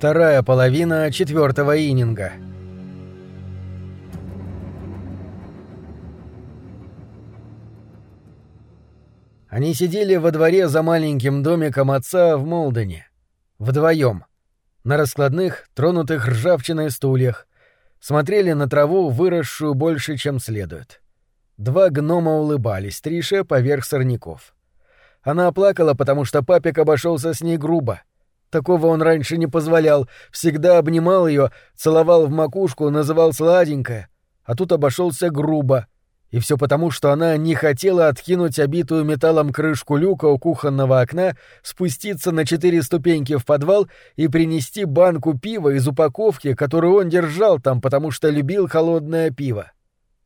Вторая половина четвертого ининга. Они сидели во дворе за маленьким домиком отца в Молдене. Вдвоем. На раскладных, тронутых ржавчиной стульях. Смотрели на траву, выросшую больше, чем следует. Два гнома улыбались, Триша поверх сорняков. Она оплакала, потому что папик обошелся с ней грубо. Такого он раньше не позволял, всегда обнимал ее, целовал в макушку, называл сладенькая, а тут обошелся грубо, и все потому, что она не хотела откинуть обитую металлом крышку люка у кухонного окна, спуститься на четыре ступеньки в подвал и принести банку пива из упаковки, которую он держал там, потому что любил холодное пиво.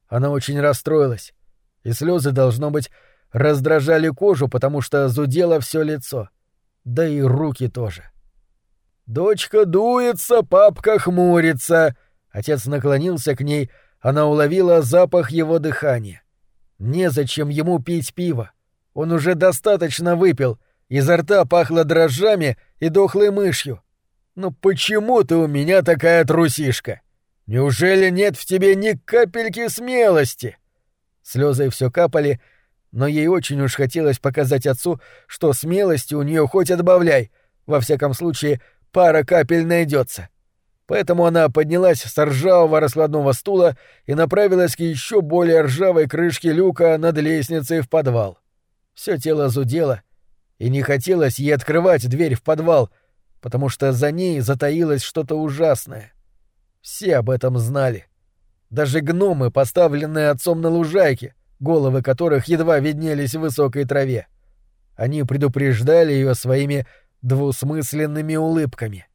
Она очень расстроилась, и слезы, должно быть, раздражали кожу, потому что зудело все лицо. Да и руки тоже. «Дочка дуется, папка хмурится!» Отец наклонился к ней — она уловила запах его дыхания. Незачем ему пить пиво. Он уже достаточно выпил, изо рта пахло дрожжами и дохлой мышью. «Ну почему ты у меня такая трусишка? Неужели нет в тебе ни капельки смелости?» Слезы все капали, но ей очень уж хотелось показать отцу, что смелости у нее хоть отбавляй, во всяком случае, пара капель найдется. Поэтому она поднялась с ржавого раскладного стула и направилась к еще более ржавой крышке люка над лестницей в подвал. Все тело зудело, и не хотелось ей открывать дверь в подвал, потому что за ней затаилось что-то ужасное. Все об этом знали. Даже гномы, поставленные отцом на лужайке, головы которых едва виднелись в высокой траве. Они предупреждали ее своими двусмысленными улыбками —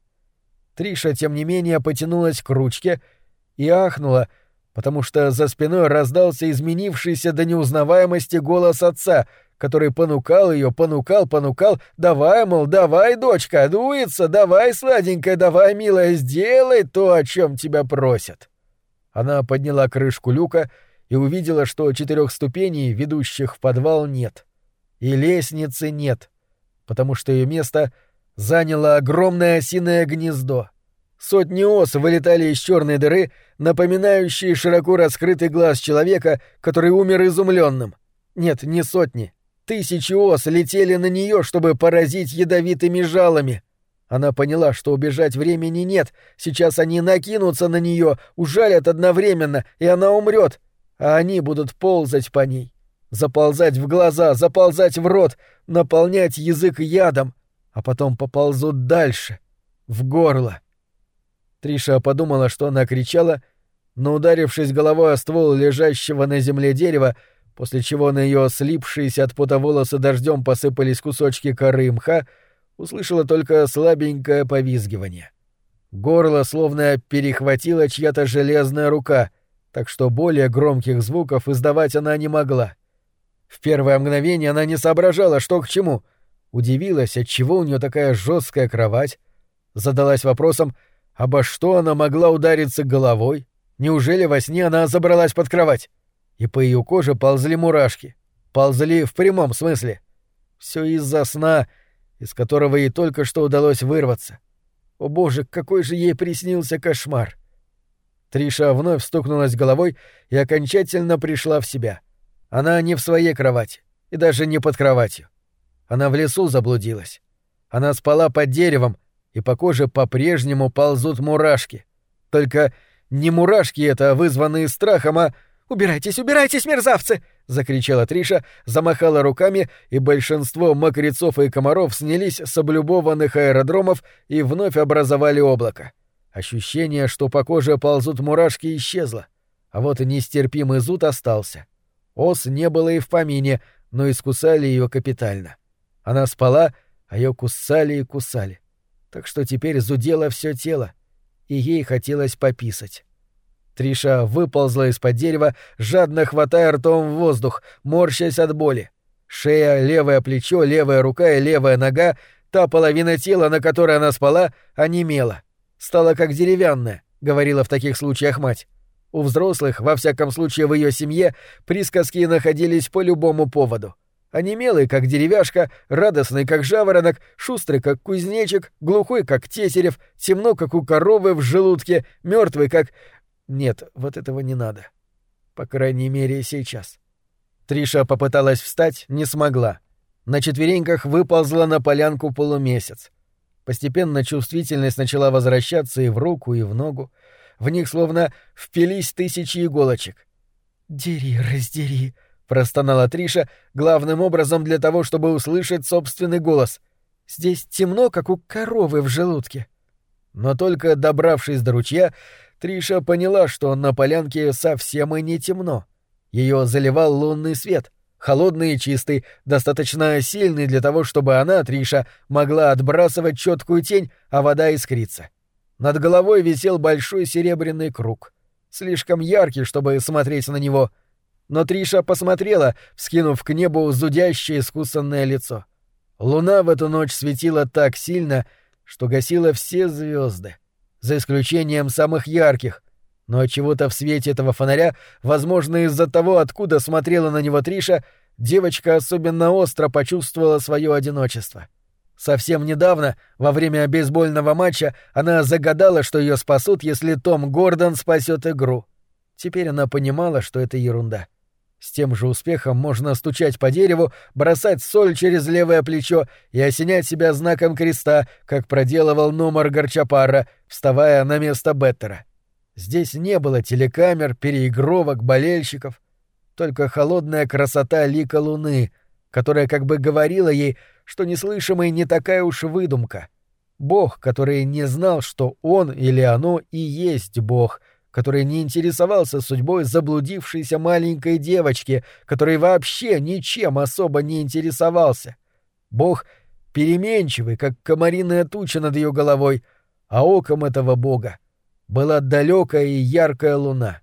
Триша, тем не менее, потянулась к ручке и ахнула, потому что за спиной раздался изменившийся до неузнаваемости голос отца, который понукал ее, понукал, понукал, «Давай, мол, давай, дочка, дуется, давай, сладенькая, давай, милая, сделай то, о чем тебя просят». Она подняла крышку люка и увидела, что четырех ступеней, ведущих в подвал, нет. И лестницы нет, потому что ее место — заняло огромное осиное гнездо. Сотни ос вылетали из черной дыры, напоминающие широко раскрытый глаз человека, который умер изумленным. Нет, не сотни. Тысячи ос летели на нее, чтобы поразить ядовитыми жалами. Она поняла, что убежать времени нет. Сейчас они накинутся на нее, ужалят одновременно, и она умрет. А они будут ползать по ней. Заползать в глаза, заползать в рот, наполнять язык ядом, а потом поползут дальше, в горло. Триша подумала, что она кричала, но, ударившись головой о ствол лежащего на земле дерева, после чего на ее слипшиеся от пота волосы дождем посыпались кусочки коры мха, услышала только слабенькое повизгивание. Горло словно перехватила чья-то железная рука, так что более громких звуков издавать она не могла. В первое мгновение она не соображала, что к чему — удивилась, отчего у нее такая жесткая кровать, задалась вопросом, обо что она могла удариться головой, неужели во сне она забралась под кровать, и по ее коже ползли мурашки, ползли в прямом смысле. Все из-за сна, из которого ей только что удалось вырваться. О боже, какой же ей приснился кошмар! Триша вновь стукнулась головой и окончательно пришла в себя. Она не в своей кровати и даже не под кроватью. Она в лесу заблудилась. Она спала под деревом, и по коже по-прежнему ползут мурашки. Только не мурашки это, вызванные страхом, а «Убирайтесь, убирайтесь, мерзавцы!» — закричала Триша, замахала руками, и большинство мокрецов и комаров снялись с облюбованных аэродромов и вновь образовали облако. Ощущение, что по коже ползут мурашки, исчезло. А вот нестерпимый зуд остался. Ос не было и в помине, но искусали ее капитально. Она спала, а ее кусали и кусали. Так что теперь зудело все тело, и ей хотелось пописать. Триша выползла из-под дерева, жадно хватая ртом в воздух, морщась от боли. Шея, левое плечо, левая рука и левая нога, та половина тела, на которой она спала, онемела. Стала как деревянная, говорила в таких случаях мать. У взрослых, во всяком случае в ее семье, присказки находились по любому поводу. Онемелый, как деревяшка, радостный, как жаворонок, шустрый, как кузнечик, глухой, как тесерев, темно, как у коровы в желудке, мертвый, как... Нет, вот этого не надо. По крайней мере, сейчас. Триша попыталась встать, не смогла. На четвереньках выползла на полянку полумесяц. Постепенно чувствительность начала возвращаться и в руку, и в ногу. В них словно впились тысячи иголочек. «Дери, раздери», — простонала Триша, главным образом для того, чтобы услышать собственный голос. «Здесь темно, как у коровы в желудке». Но только добравшись до ручья, Триша поняла, что на полянке совсем и не темно. Ее заливал лунный свет, холодный и чистый, достаточно сильный для того, чтобы она, Триша, могла отбрасывать четкую тень, а вода искриться. Над головой висел большой серебряный круг — слишком яркий, чтобы смотреть на него. Но Триша посмотрела, вскинув к небу зудящее искусанное лицо. Луна в эту ночь светила так сильно, что гасила все звезды, за исключением самых ярких. Но чего-то в свете этого фонаря, возможно, из-за того, откуда смотрела на него Триша, девочка особенно остро почувствовала свое одиночество. — Совсем недавно, во время бейсбольного матча, она загадала, что ее спасут, если Том Гордон спасет игру. Теперь она понимала, что это ерунда. С тем же успехом можно стучать по дереву, бросать соль через левое плечо и осенять себя знаком креста, как проделывал Номар Горчапара, вставая на место Беттера. Здесь не было телекамер, переигровок, болельщиков. Только холодная красота лика луны, которая как бы говорила ей, что неслышимый не такая уж выдумка. Бог, который не знал, что он или оно и есть Бог, который не интересовался судьбой заблудившейся маленькой девочки, который вообще ничем особо не интересовался. Бог переменчивый, как комариная туча над ее головой, а оком этого Бога была далекая и яркая луна.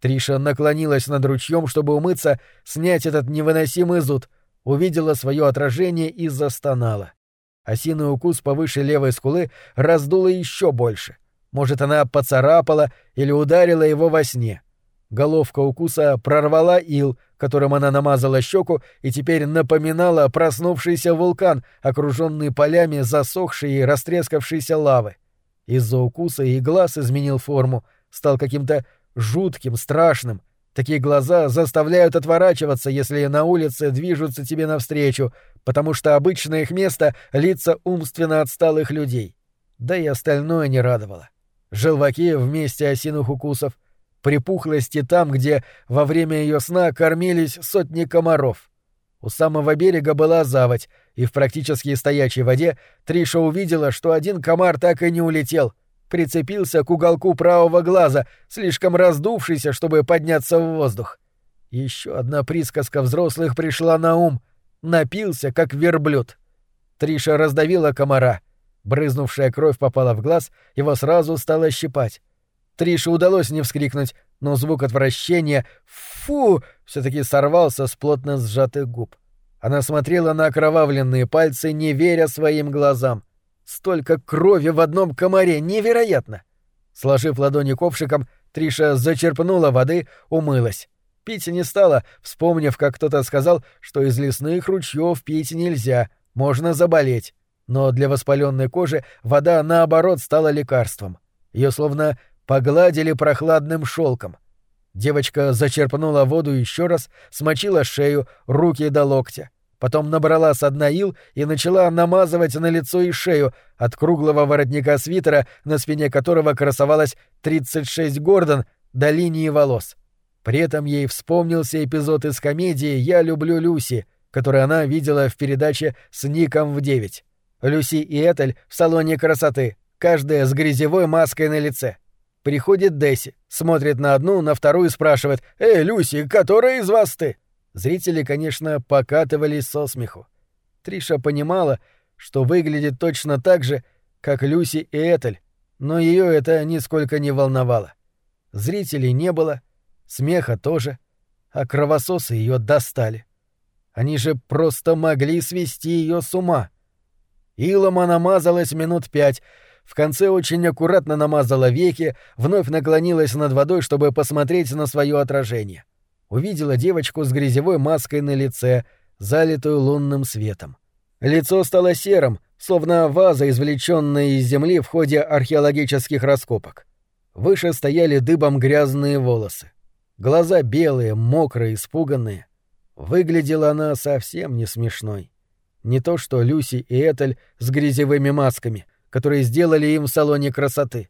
Триша наклонилась над ручьем, чтобы умыться, снять этот невыносимый зуд — увидела свое отражение и застонала. Осиный укус повыше левой скулы раздуло еще больше. Может, она поцарапала или ударила его во сне. Головка укуса прорвала ил, которым она намазала щеку, и теперь напоминала проснувшийся вулкан, окруженный полями засохшей и растрескавшейся лавы. Из-за укуса и глаз изменил форму, стал каким-то жутким, страшным, Такие глаза заставляют отворачиваться, если на улице движутся тебе навстречу, потому что обычное их место — лица умственно отсталых людей. Да и остальное не радовало. Желваки вместе осиных укусов, припухлости там, где во время ее сна кормились сотни комаров. У самого берега была заводь, и в практически стоячей воде Триша увидела, что один комар так и не улетел — прицепился к уголку правого глаза, слишком раздувшийся, чтобы подняться в воздух. Еще одна присказка взрослых пришла на ум. Напился, как верблюд. Триша раздавила комара. Брызнувшая кровь попала в глаз, его сразу стало щипать. Трише удалось не вскрикнуть, но звук отвращения «фу» все таки сорвался с плотно сжатых губ. Она смотрела на окровавленные пальцы, не веря своим глазам. Столько крови в одном комаре! Невероятно! Сложив ладони ковшиком, Триша зачерпнула воды, умылась. Пить не стала, вспомнив, как кто-то сказал, что из лесных ручьев пить нельзя, можно заболеть. Но для воспаленной кожи вода, наоборот, стала лекарством. Ее словно погладили прохладным шелком. Девочка зачерпнула воду еще раз, смочила шею, руки до локтя. Потом набрала с дна ил и начала намазывать на лицо и шею от круглого воротника свитера, на спине которого красовалось 36 Гордон, до линии волос. При этом ей вспомнился эпизод из комедии «Я люблю Люси», который она видела в передаче с Ником в 9. Люси и Этель в салоне красоты, каждая с грязевой маской на лице. Приходит Десси, смотрит на одну, на вторую и спрашивает «Эй, Люси, которая из вас ты?» Зрители, конечно, покатывались со смеху. Триша понимала, что выглядит точно так же, как Люси и Этель, но ее это нисколько не волновало. Зрителей не было, смеха тоже, а кровососы ее достали. Они же просто могли свести ее с ума. Илом она минут пять, в конце очень аккуратно намазала веки, вновь наклонилась над водой, чтобы посмотреть на свое отражение. Увидела девочку с грязевой маской на лице, залитую лунным светом. Лицо стало серым, словно ваза, извлеченная из земли в ходе археологических раскопок. Выше стояли дыбом грязные волосы. Глаза белые, мокрые, испуганные. Выглядела она совсем не смешной. Не то что Люси и Этель с грязевыми масками, которые сделали им в салоне красоты.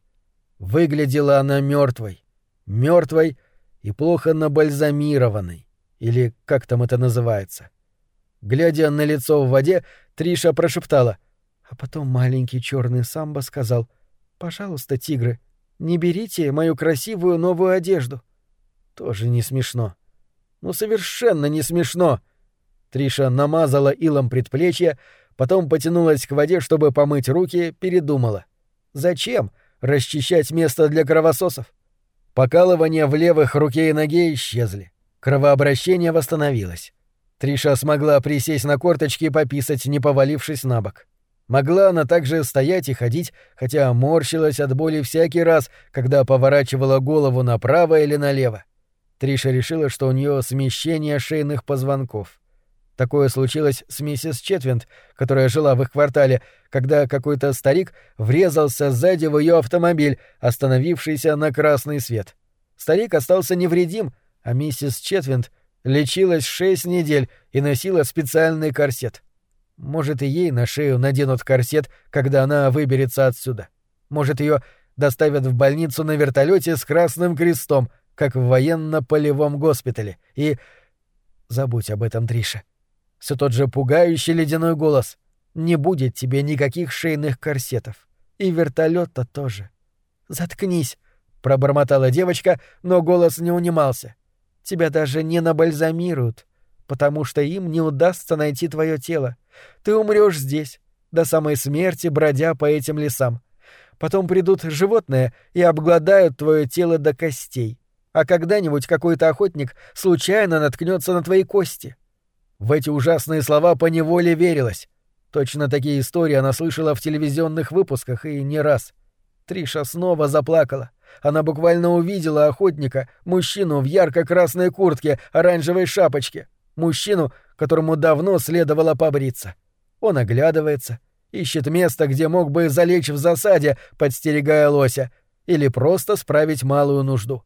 Выглядела она мертвой, мертвой и плохо набальзамированной, или как там это называется. Глядя на лицо в воде, Триша прошептала, а потом маленький черный самбо сказал, «Пожалуйста, тигры, не берите мою красивую новую одежду». Тоже не смешно. Ну, совершенно не смешно. Триша намазала илом предплечье, потом потянулась к воде, чтобы помыть руки, передумала. Зачем расчищать место для кровососов? Покалывания в левых руке и ноге исчезли. Кровообращение восстановилось. Триша смогла присесть на корточки и пописать, не повалившись на бок. Могла она также стоять и ходить, хотя морщилась от боли всякий раз, когда поворачивала голову направо или налево. Триша решила, что у нее смещение шейных позвонков. Такое случилось с миссис Четвинд, которая жила в их квартале, когда какой-то старик врезался сзади в ее автомобиль, остановившийся на красный свет. Старик остался невредим, а миссис Четвинд лечилась шесть недель и носила специальный корсет. Может, и ей на шею наденут корсет, когда она выберется отсюда. Может, ее доставят в больницу на вертолете с красным крестом, как в военно-полевом госпитале. И... Забудь об этом, Триша. Все тот же пугающий ледяной голос. Не будет тебе никаких шейных корсетов. И вертолета тоже. Заткнись, пробормотала девочка, но голос не унимался. Тебя даже не набальзамируют, потому что им не удастся найти твое тело. Ты умрешь здесь, до самой смерти, бродя по этим лесам. Потом придут животные и обгладают твое тело до костей а когда-нибудь какой-то охотник случайно наткнется на твои кости. В эти ужасные слова поневоле верилось. Точно такие истории она слышала в телевизионных выпусках и не раз. Триша снова заплакала. Она буквально увидела охотника, мужчину в ярко-красной куртке, оранжевой шапочке. Мужчину, которому давно следовало побриться. Он оглядывается, ищет место, где мог бы залечь в засаде, подстерегая лося, или просто справить малую нужду.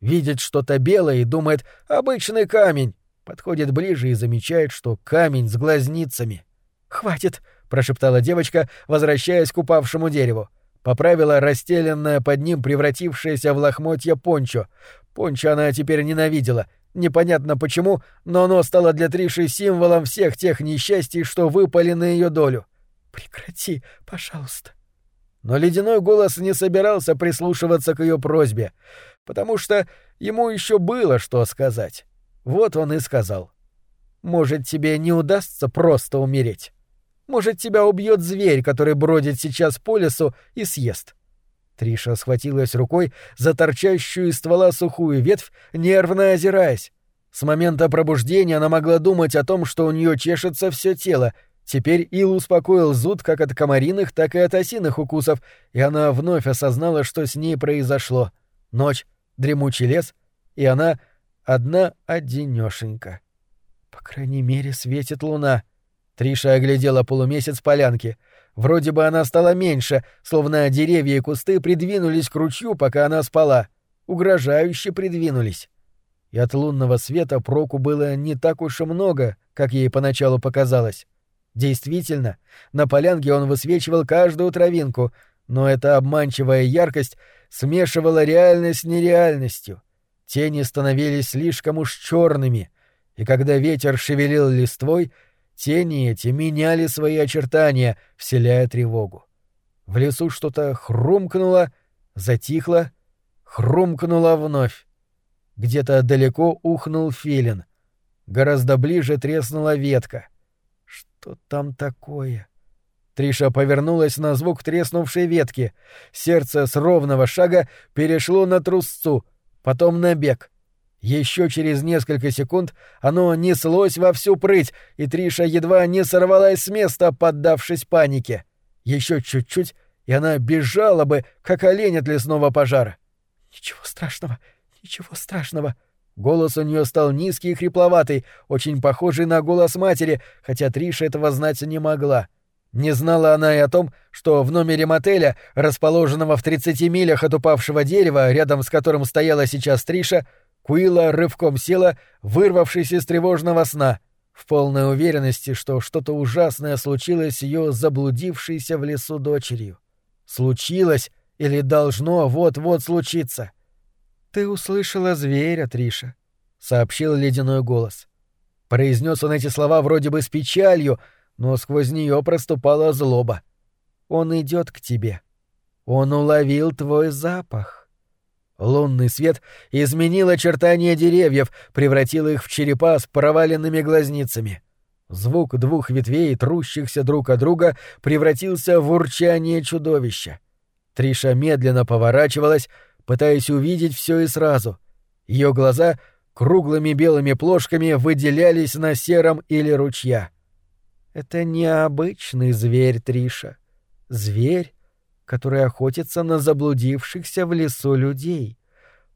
Видит что-то белое и думает «обычный камень». Подходит ближе и замечает, что камень с глазницами. «Хватит!» — прошептала девочка, возвращаясь к упавшему дереву. Поправила расстеленное под ним превратившееся в лохмотья пончо. Пончо она теперь ненавидела. Непонятно почему, но оно стало для Триши символом всех тех несчастий, что выпали на ее долю. «Прекрати, пожалуйста». Но ледяной голос не собирался прислушиваться к ее просьбе потому что ему еще было что сказать. Вот он и сказал. «Может, тебе не удастся просто умереть? Может, тебя убьет зверь, который бродит сейчас по лесу и съест?» Триша схватилась рукой за торчащую из ствола сухую ветвь, нервно озираясь. С момента пробуждения она могла думать о том, что у нее чешется все тело. Теперь Ил успокоил зуд как от комариных, так и от осиных укусов, и она вновь осознала, что с ней произошло. Ночь, дремучий лес, и она одна одинёшенька. По крайней мере, светит луна. Триша оглядела полумесяц полянки. Вроде бы она стала меньше, словно деревья и кусты придвинулись к ручью, пока она спала. Угрожающе придвинулись. И от лунного света проку было не так уж и много, как ей поначалу показалось. Действительно, на полянке он высвечивал каждую травинку, но эта обманчивая яркость смешивала реальность с нереальностью. Тени становились слишком уж черными, и когда ветер шевелил листвой, тени эти меняли свои очертания, вселяя тревогу. В лесу что-то хрумкнуло, затихло, хрумкнуло вновь. Где-то далеко ухнул филин. Гораздо ближе треснула ветка. Что там такое? Триша повернулась на звук треснувшей ветки. Сердце с ровного шага перешло на трусцу, потом на бег. Еще через несколько секунд оно неслось во всю прыть, и Триша едва не сорвалась с места, поддавшись панике. Еще чуть-чуть, и она бежала бы, как олень от лесного пожара. «Ничего страшного, ничего страшного», — Голос у нее стал низкий и хрипловатый, очень похожий на голос матери, хотя Триша этого знать не могла. Не знала она и о том, что в номере мотеля, расположенного в 30 милях от упавшего дерева, рядом с которым стояла сейчас Триша, Куила рывком села, вырвавшись из тревожного сна, в полной уверенности, что что-то ужасное случилось с ее заблудившейся в лесу дочерью. Случилось или должно вот-вот случиться. «Ты услышала зверя, Триша», — сообщил ледяной голос. Произнес он эти слова вроде бы с печалью, но сквозь нее проступала злоба. «Он идет к тебе. Он уловил твой запах». Лунный свет изменил очертания деревьев, превратил их в черепа с проваленными глазницами. Звук двух ветвей, трущихся друг от друга, превратился в урчание чудовища. Триша медленно поворачивалась, пытаясь увидеть все и сразу. Ее глаза круглыми белыми плошками выделялись на сером или ручья. Это необычный зверь, Триша. Зверь, который охотится на заблудившихся в лесу людей.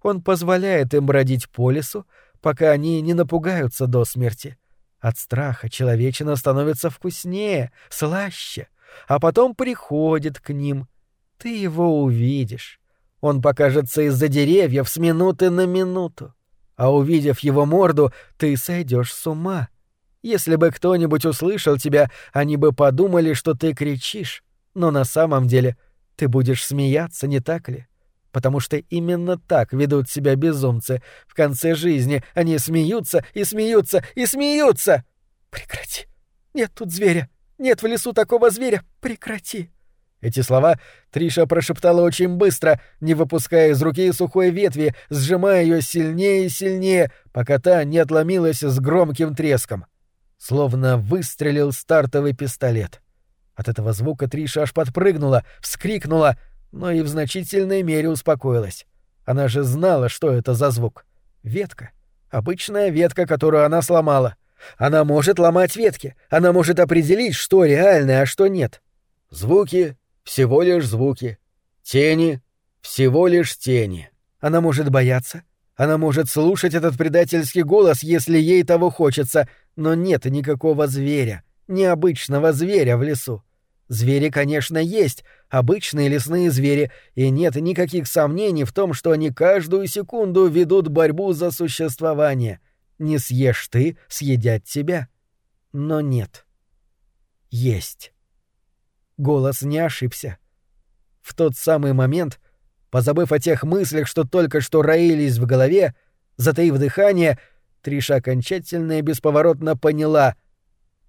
Он позволяет им бродить по лесу, пока они не напугаются до смерти. От страха человечина становится вкуснее, слаще, а потом приходит к ним. Ты его увидишь. Он покажется из-за деревьев с минуты на минуту. А увидев его морду, ты сойдешь с ума. Если бы кто-нибудь услышал тебя, они бы подумали, что ты кричишь. Но на самом деле ты будешь смеяться, не так ли? Потому что именно так ведут себя безумцы. В конце жизни они смеются и смеются и смеются. Прекрати. Нет тут зверя. Нет в лесу такого зверя. Прекрати. Эти слова Триша прошептала очень быстро, не выпуская из руки сухой ветви, сжимая ее сильнее и сильнее, пока та не отломилась с громким треском. Словно выстрелил стартовый пистолет. От этого звука Триша аж подпрыгнула, вскрикнула, но и в значительной мере успокоилась. Она же знала, что это за звук. Ветка. Обычная ветка, которую она сломала. Она может ломать ветки. Она может определить, что реальное, а что нет. Звуки всего лишь звуки. Тени — всего лишь тени. Она может бояться, она может слушать этот предательский голос, если ей того хочется, но нет никакого зверя, необычного зверя в лесу. Звери, конечно, есть, обычные лесные звери, и нет никаких сомнений в том, что они каждую секунду ведут борьбу за существование. Не съешь ты, съедят тебя. Но нет. Есть. Голос не ошибся. В тот самый момент, позабыв о тех мыслях, что только что роились в голове, затаив дыхание, Триша окончательно и бесповоротно поняла —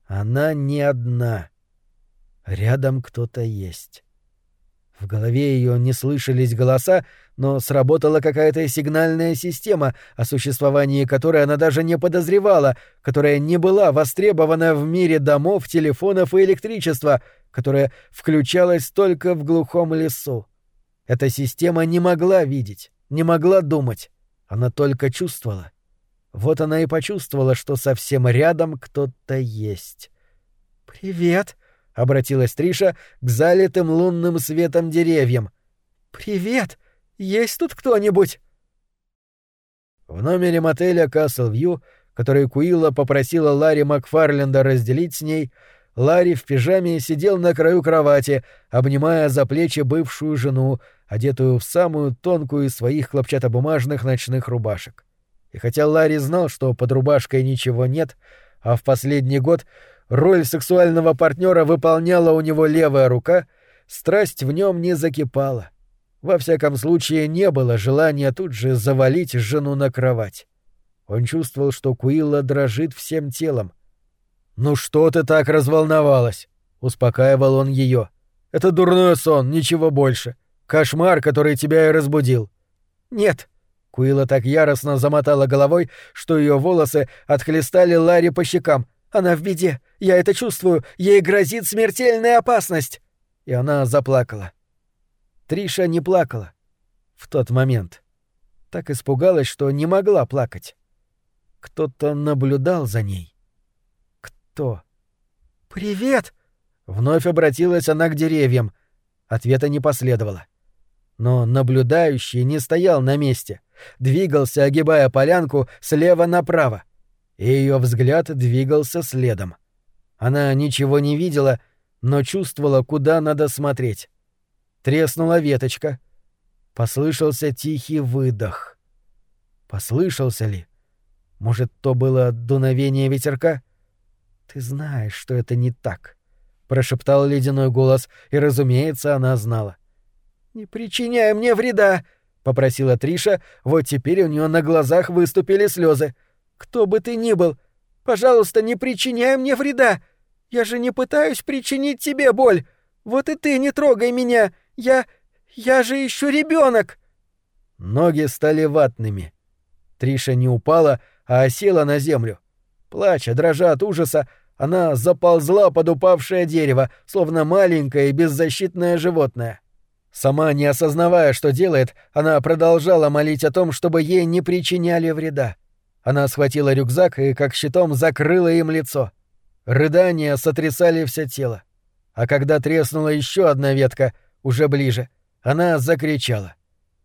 она не одна. Рядом кто-то есть. В голове ее не слышались голоса, но сработала какая-то сигнальная система, о существовании которой она даже не подозревала, которая не была востребована в мире домов, телефонов и электричества, которая включалась только в глухом лесу. Эта система не могла видеть, не могла думать, она только чувствовала. Вот она и почувствовала, что совсем рядом кто-то есть. «Привет!» — обратилась Триша к залитым лунным светом деревьям. «Привет! Есть тут кто-нибудь?» В номере мотеля Castle View, который Куилла попросила Ларри Макфарленда разделить с ней, Ларри в пижаме сидел на краю кровати, обнимая за плечи бывшую жену, одетую в самую тонкую из своих хлопчатобумажных ночных рубашек. И хотя Ларри знал, что под рубашкой ничего нет, а в последний год роль сексуального партнера выполняла у него левая рука, страсть в нем не закипала. Во всяком случае, не было желания тут же завалить жену на кровать. Он чувствовал, что Куилла дрожит всем телом. «Ну что ты так разволновалась?» — успокаивал он ее. «Это дурной сон, ничего больше. Кошмар, который тебя и разбудил». «Нет», Куила так яростно замотала головой, что ее волосы отхлестали Ларри по щекам. Она в беде. Я это чувствую. Ей грозит смертельная опасность. И она заплакала. Триша не плакала. В тот момент. Так испугалась, что не могла плакать. Кто-то наблюдал за ней. Кто? «Привет!» Вновь обратилась она к деревьям. Ответа не последовало. Но наблюдающий не стоял на месте — двигался, огибая полянку слева направо. И ее взгляд двигался следом. Она ничего не видела, но чувствовала, куда надо смотреть. Треснула веточка. Послышался тихий выдох. Послышался ли? Может, то было дуновение ветерка? Ты знаешь, что это не так, прошептал ледяной голос, и, разумеется, она знала. Не причиняй мне вреда, попросила Триша. Вот теперь у нее на глазах выступили слезы. Кто бы ты ни был, пожалуйста, не причиняй мне вреда. Я же не пытаюсь причинить тебе боль. Вот и ты не трогай меня. Я я же еще ребенок. Ноги стали ватными. Триша не упала, а села на землю. Плача, дрожа от ужаса, она заползла под упавшее дерево, словно маленькое и беззащитное животное. Сама не осознавая, что делает, она продолжала молить о том, чтобы ей не причиняли вреда. Она схватила рюкзак и, как щитом, закрыла им лицо. Рыдания сотрясали все тело. А когда треснула еще одна ветка, уже ближе, она закричала.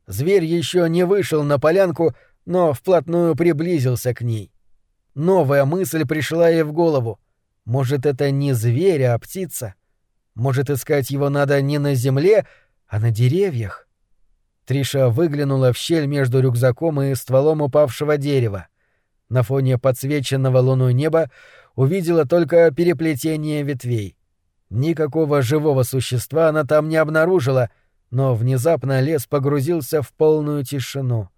Зверь еще не вышел на полянку, но вплотную приблизился к ней. Новая мысль пришла ей в голову. Может, это не зверь, а птица? Может, искать его надо не на земле, а на деревьях? Триша выглянула в щель между рюкзаком и стволом упавшего дерева. На фоне подсвеченного луной неба увидела только переплетение ветвей. Никакого живого существа она там не обнаружила, но внезапно лес погрузился в полную тишину.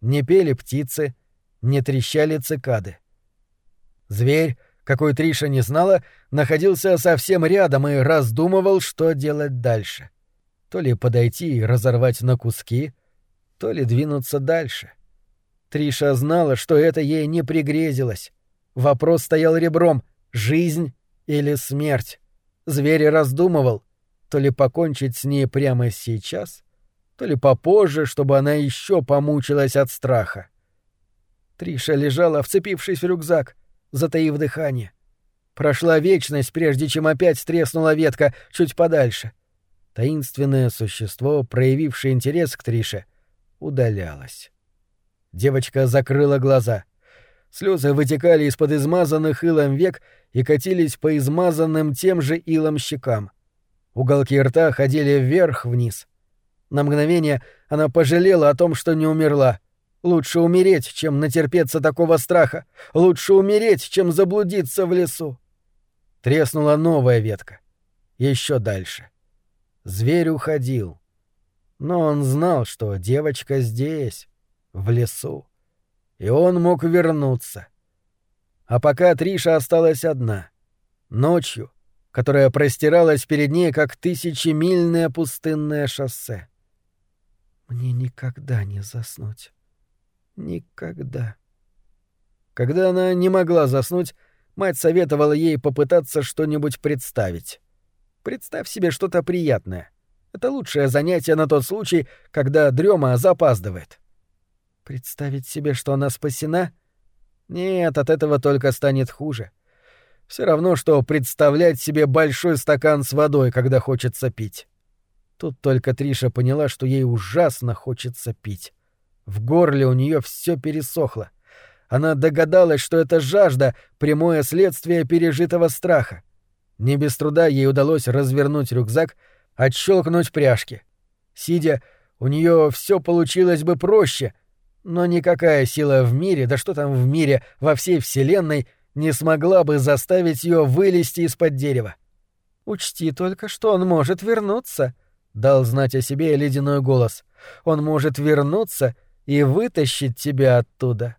Не пели птицы, не трещали цикады. Зверь, какой Триша не знала, находился совсем рядом и раздумывал, что делать дальше. То ли подойти и разорвать на куски, то ли двинуться дальше. Триша знала, что это ей не пригрезилось. Вопрос стоял ребром — жизнь или смерть. Зверь раздумывал, то ли покончить с ней прямо сейчас, то ли попозже, чтобы она еще помучилась от страха. Триша лежала, вцепившись в рюкзак, затаив дыхание. Прошла вечность, прежде чем опять треснула ветка чуть подальше. Таинственное существо, проявившее интерес к Трише, удалялось. Девочка закрыла глаза. Слезы вытекали из-под измазанных илом век и катились по измазанным тем же илом щекам. Уголки рта ходили вверх-вниз. На мгновение она пожалела о том, что не умерла. Лучше умереть, чем натерпеться такого страха. Лучше умереть, чем заблудиться в лесу. Треснула новая ветка. Еще дальше. Зверь уходил. Но он знал, что девочка здесь, в лесу. И он мог вернуться. А пока Триша осталась одна. Ночью, которая простиралась перед ней, как тысячемильное пустынное шоссе. Мне никогда не заснуть. Никогда. Когда она не могла заснуть, мать советовала ей попытаться что-нибудь представить. Представь себе что-то приятное. Это лучшее занятие на тот случай, когда дрема запаздывает. Представить себе, что она спасена? Нет, от этого только станет хуже. Все равно, что представлять себе большой стакан с водой, когда хочется пить. Тут только Триша поняла, что ей ужасно хочется пить. В горле у нее все пересохло. Она догадалась, что это жажда — прямое следствие пережитого страха. Не без труда ей удалось развернуть рюкзак, отщелкнуть пряжки. Сидя, у нее все получилось бы проще, но никакая сила в мире, да что там в мире, во всей Вселенной, не смогла бы заставить ее вылезти из-под дерева. «Учти только, что он может вернуться», дал знать о себе ледяной голос. Он может вернуться и вытащить тебя оттуда.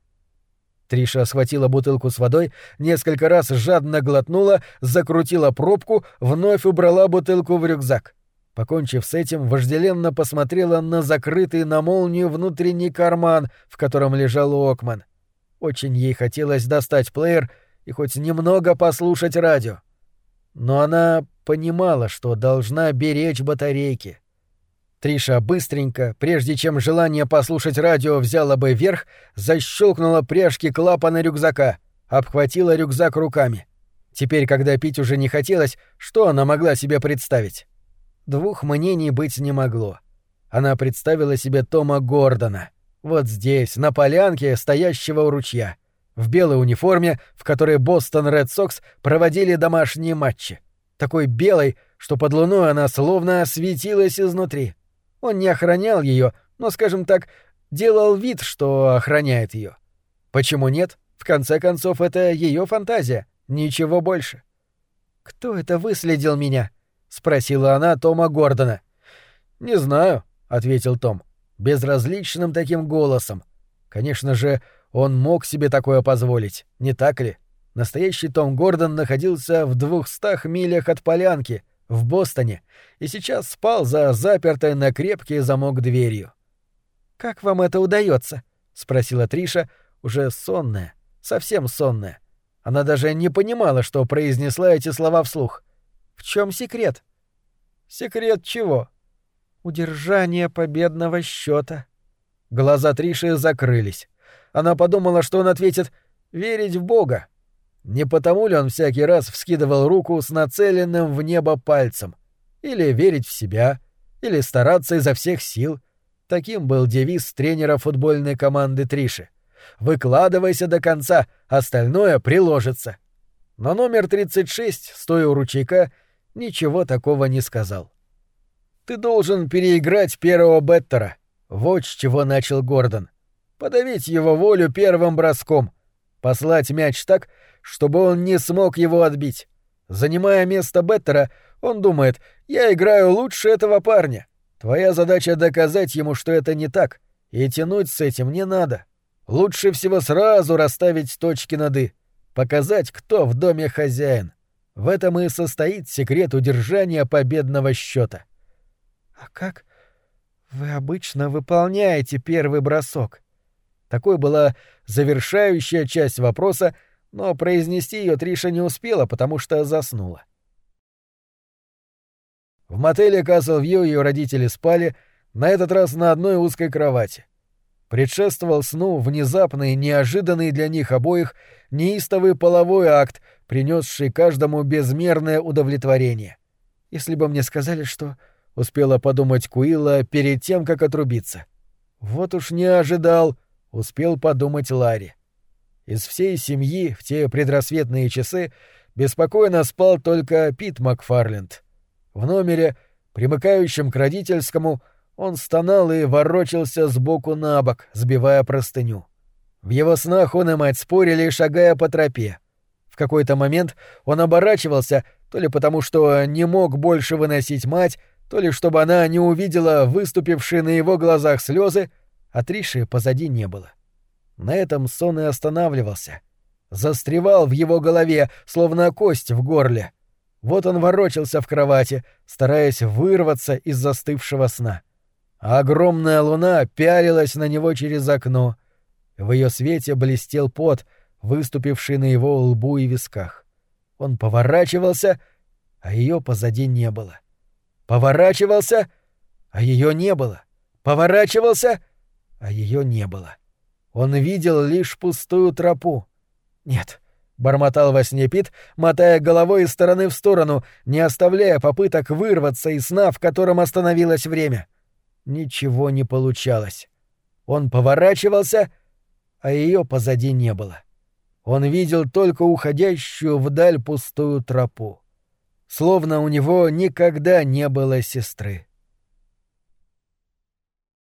Триша схватила бутылку с водой, несколько раз жадно глотнула, закрутила пробку, вновь убрала бутылку в рюкзак. Покончив с этим, вожделенно посмотрела на закрытый на молнию внутренний карман, в котором лежал Окман. Очень ей хотелось достать плеер и хоть немного послушать радио. Но она понимала, что должна беречь батарейки. Триша быстренько, прежде чем желание послушать радио взяло бы верх, защелкнула пряжки клапана рюкзака, обхватила рюкзак руками. Теперь, когда пить уже не хотелось, что она могла себе представить? Двух мнений быть не могло. Она представила себе Тома Гордона. Вот здесь, на полянке, стоящего у ручья. В белой униформе, в которой Бостон Ред Сокс проводили домашние матчи. Такой белой, что под луной она словно светилась изнутри. Он не охранял ее, но, скажем так, делал вид, что охраняет ее. Почему нет? В конце концов, это ее фантазия, ничего больше. «Кто это выследил меня?» — спросила она Тома Гордона. «Не знаю», — ответил Том, безразличным таким голосом. Конечно же, он мог себе такое позволить, не так ли? Настоящий Том Гордон находился в двухстах милях от полянки, в Бостоне, и сейчас спал за запертой на крепкий замок дверью. «Как вам это удается? спросила Триша, уже сонная, совсем сонная. Она даже не понимала, что произнесла эти слова вслух. В чем секрет? Секрет чего? Удержание победного счета. Глаза Триши закрылись. Она подумала, что он ответит «верить в Бога». Не потому ли он всякий раз вскидывал руку с нацеленным в небо пальцем? Или верить в себя, или стараться изо всех сил. Таким был девиз тренера футбольной команды Триши. Выкладывайся до конца, остальное приложится. Но номер 36, стоя у ручейка, ничего такого не сказал. «Ты должен переиграть первого Беттера», — вот с чего начал Гордон. «Подавить его волю первым броском, послать мяч так, чтобы он не смог его отбить. Занимая место Беттера, он думает, я играю лучше этого парня. Твоя задача доказать ему, что это не так, и тянуть с этим не надо. Лучше всего сразу расставить точки над «и», показать, кто в доме хозяин. В этом и состоит секрет удержания победного счета. А как вы обычно выполняете первый бросок? Такой была завершающая часть вопроса, но произнести ее Триша не успела, потому что заснула. В мотеле Каслвью ее родители спали, на этот раз на одной узкой кровати предшествовал сну внезапный, неожиданный для них обоих неистовый половой акт, принесший каждому безмерное удовлетворение. Если бы мне сказали, что успела подумать Куила перед тем, как отрубиться. Вот уж не ожидал, успел подумать Ларри. Из всей семьи в те предрассветные часы беспокойно спал только Пит Макфарленд. В номере, примыкающем к родительскому, он стонал и ворочался сбоку на бок, сбивая простыню. В его снах он и мать спорили, шагая по тропе. В какой-то момент он оборачивался, то ли потому, что не мог больше выносить мать, то ли чтобы она не увидела выступившие на его глазах слезы, а Триши позади не было. На этом сон и останавливался. Застревал в его голове, словно кость в горле. Вот он ворочался в кровати, стараясь вырваться из застывшего сна а огромная луна пялилась на него через окно. В ее свете блестел пот, выступивший на его лбу и висках. Он поворачивался, а ее позади не было. Поворачивался, а ее не было. Поворачивался, а ее не было. Он видел лишь пустую тропу. Нет, бормотал во сне Пит, мотая головой из стороны в сторону, не оставляя попыток вырваться из сна, в котором остановилось время. — Ничего не получалось. Он поворачивался, а ее позади не было. Он видел только уходящую вдаль пустую тропу. Словно у него никогда не было сестры.